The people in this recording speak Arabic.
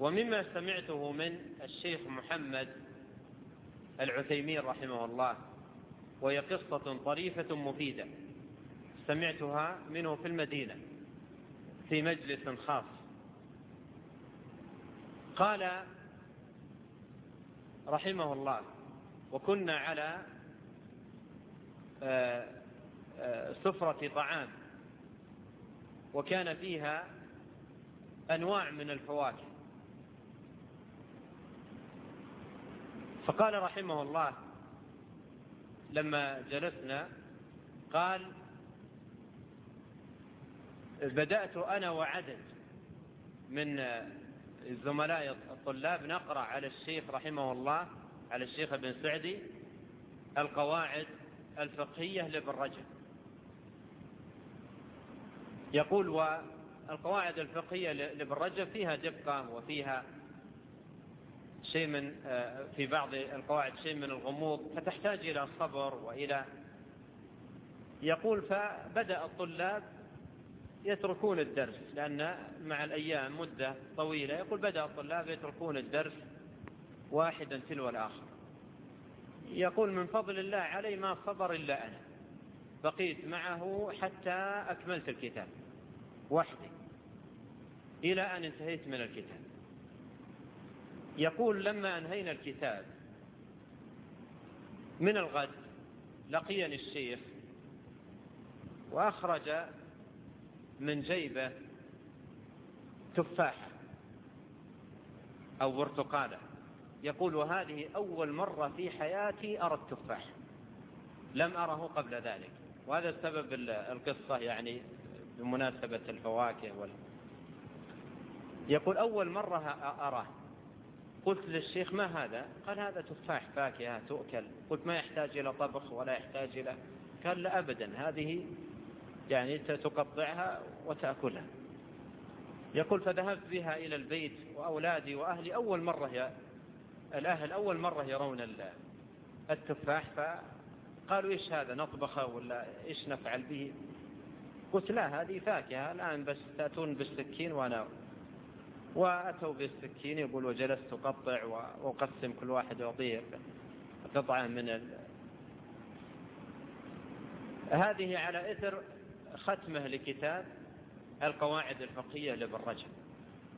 ومما سمعته من الشيخ محمد العثيمين رحمه الله وهي قصة طريفة مفيدة سمعتها منه في المدينة في مجلس خاص. قال رحمه الله وكنا على آه، آه، سفرة طعام وكان فيها أنواع من الفواكه فقال رحمه الله لما جلسنا قال بدأت أنا وعدد من الزملاء الطلاب نقرأ على الشيخ رحمه الله على الشيخ ابن سعدي القواعد الفقهية لابن رجب. يقول والقواعد الفقهية لابن رجب فيها دقة وفيها شيء من في بعض القواعد شيء من الغموض فتحتاج إلى صبر وإلى يقول فبدأ الطلاب يتركون الدرس لأن مع الأيام مدة طويلة يقول بدأ الطلاب يتركون الدرس واحدا تلو الآخر. يقول من فضل الله علي ما صبر إلا أنا بقيت معه حتى أكملت الكتاب وحدي إلى أن انتهيت من الكتاب. يقول لما أنهينا الكتاب من الغد لقيني الشيخ وأخرج من جيبه تفاحة أو برتقالة. يقول وهذه أول مرة في حياتي أرى التفاح. لم أره قبل ذلك. وهذا سبب القصة يعني بمناسبة الفواكه وال... يقول أول مرة أراه. قلت للشيخ ما هذا؟ قال هذا تفاح فاكهة تؤكل. قلت ما يحتاج إلى طبخ ولا يحتاج إلى. قال لا أبدا. هذه يعني تقطعها وتأكلها. يقول فذهبت بها إلى البيت وأولادي وأهلي. أول مرة يا الأهل أول مرة يرون التفاح فقالوا إيش هذا نطبخه ولا إيش نفعل به؟ قلت لا هذه فاكهة. الآن بس تأتون بالسكين وأنا وأتوا بالسكين يقول وجلست أقطع وأقسم كل واحد يعطيه قطعة من ال... هذه على إثر ختمه لكتاب القواعد الفقهية لابن رجب.